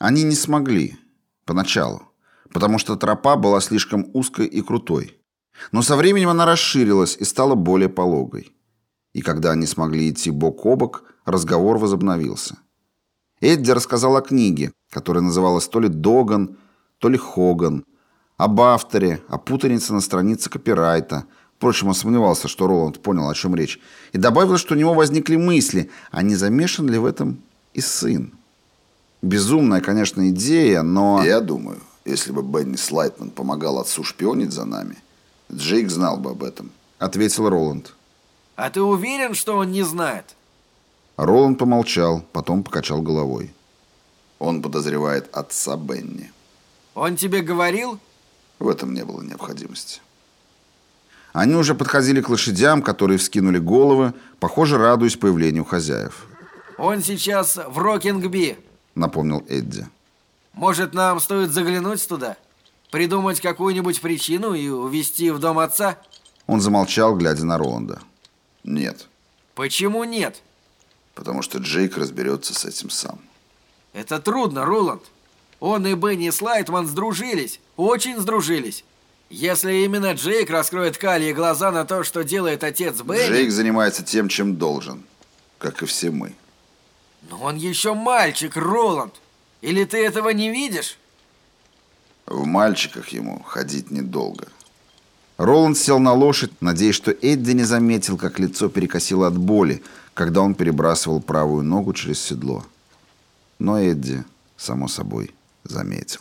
Они не смогли. Поначалу. Потому что тропа была слишком узкой и крутой. Но со временем она расширилась и стала более пологой. И когда они смогли идти бок о бок, разговор возобновился. Эдди рассказал о книге, которая называлась то ли «Доган», то ли «Хоган», об авторе, о путанице на странице копирайта. Впрочем, он сомневался, что Роланд понял, о чем речь, и добавил, что у него возникли мысли, а не замешан ли в этом и сын. Безумная, конечно, идея, но... Я думаю, если бы Бенни Слайтман помогал отцу шпионить за нами, Джейк знал бы об этом, ответил Роланд. А ты уверен, что он не знает? Роланд помолчал, потом покачал головой. Он подозревает отца Бенни. Он тебе говорил? В этом не было необходимости. Они уже подходили к лошадям, которые вскинули головы, похоже, радуясь появлению хозяев. Он сейчас в Рокингби, напомнил Эдди. Может, нам стоит заглянуть туда? Придумать какую-нибудь причину и увезти в дом отца? Он замолчал, глядя на Роланда. Нет. Почему нет? потому что Джейк разберется с этим сам. Это трудно, Роланд. Он и Бенни Слайтман сдружились, очень сдружились. Если именно Джейк раскроет Калии глаза на то, что делает отец Бенни... Джейк занимается тем, чем должен, как и все мы. Но он еще мальчик, Роланд. Или ты этого не видишь? В мальчиках ему ходить недолго. Роланд сел на лошадь, надеясь, что Эдди не заметил, как лицо перекосило от боли, когда он перебрасывал правую ногу через седло. Но Эдди, само собой, заметил.